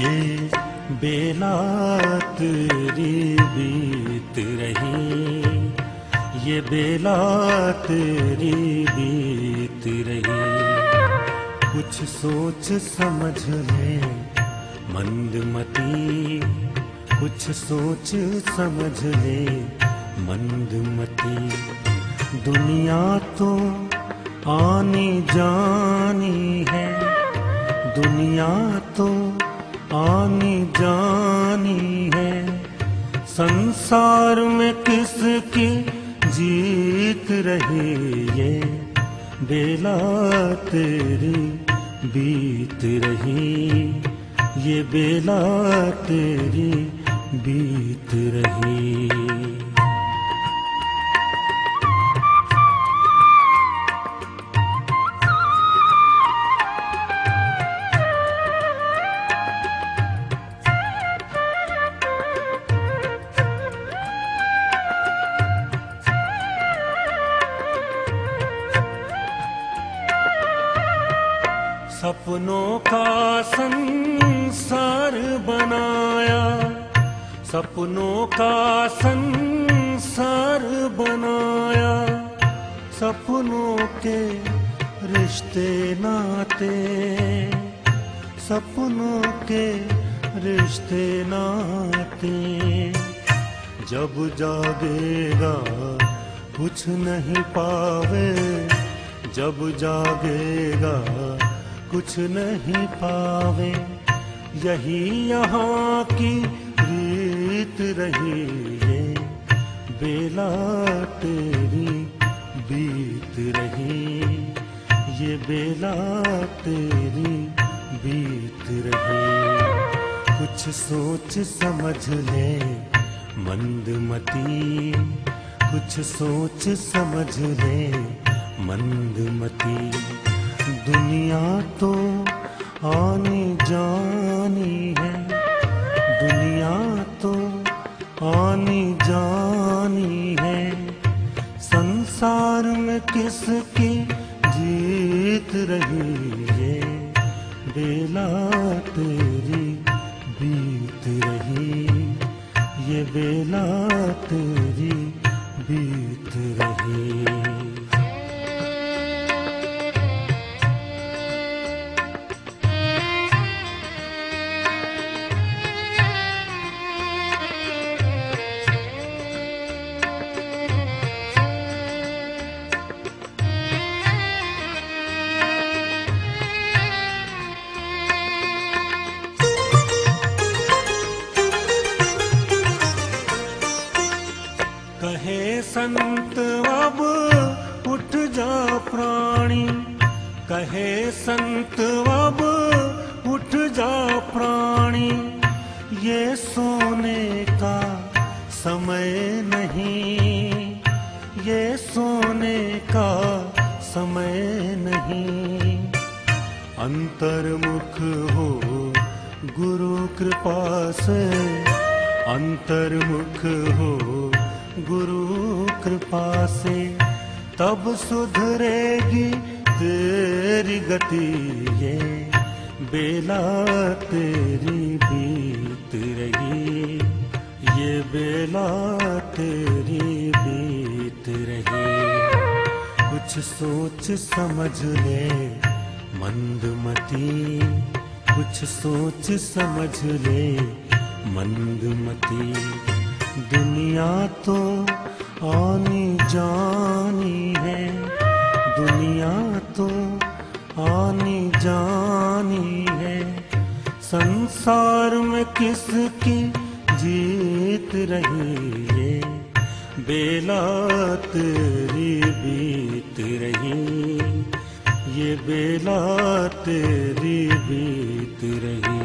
ये बेला तेरी बीत रही। ये बेला तेरी बीत रही। कुछ सोच समझ ले मंदमती कुछ सोच समझ ले मंदमती दुनिया तो आनी जानी है, दुनिया तो आनी जानी है। संसार में किसकी जीत रही ये? बेला तेरी बीत रही। ये बेला तेरी बीत रही। सपनों का संसार बनाया, सपनों का संसार बनाया। सपनों के रिश्ते नाते, सपनों के रिश्ते नाते। जब जागेगा, कुछ नहीं पावे, जब जागेगा कुछ नहीं पावे। यही यहाँ की रीत रही है। बेला तेरी बीत रही। ये बेला तेरी बीत रही। कुछ सोच समझ ले मंदमती कुछ सोच समझ ले मंदमती दुनिया तो आनी जानी है। दुनिया तो आनी जानी है। संसार में किसकी जीत रही है? बेला तेरी बीत रही। ये बेला तेरी बीत रही। संत अब उठ जा प्राणी। कहे संत अब उठ जा प्राणी। ये सोने का समय नहीं। ये सोने का समय नहीं। अंतर्मुख हो गुरु कृपा से। अंतर्मुख हो गुरु कृपा से तब सुधरेगी तेरी गति ये। बेला तेरी बीत रही, ये बेला तेरी बीत रही। कुछ सोच समझ ले मंदमती कुछ सोच समझ ले मंदमती दुनिया तो आनी जानी है। दुनिया तो आनी जानी है। संसार में किसकी जीत रही है? बेला तेरी बीत रही। ये बेला तेरी बीत रही।